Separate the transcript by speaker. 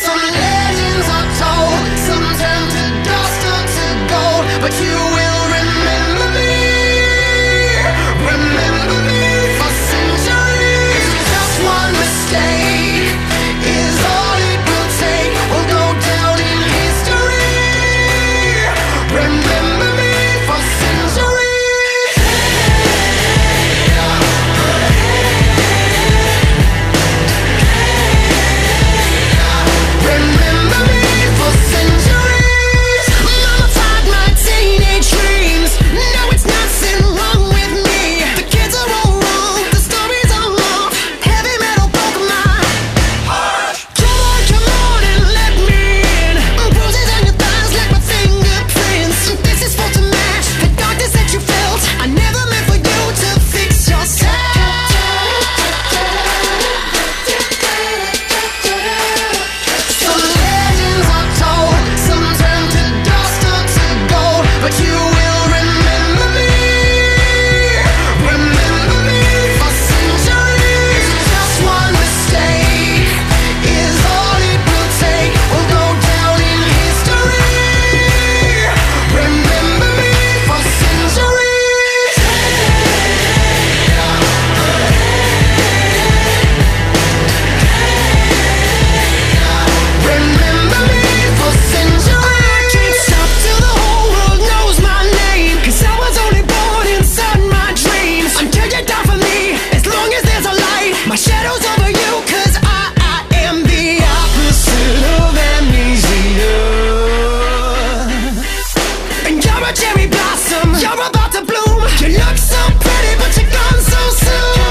Speaker 1: Some legends blossom. You're about to bloom. You look so pretty but you're gone so soon.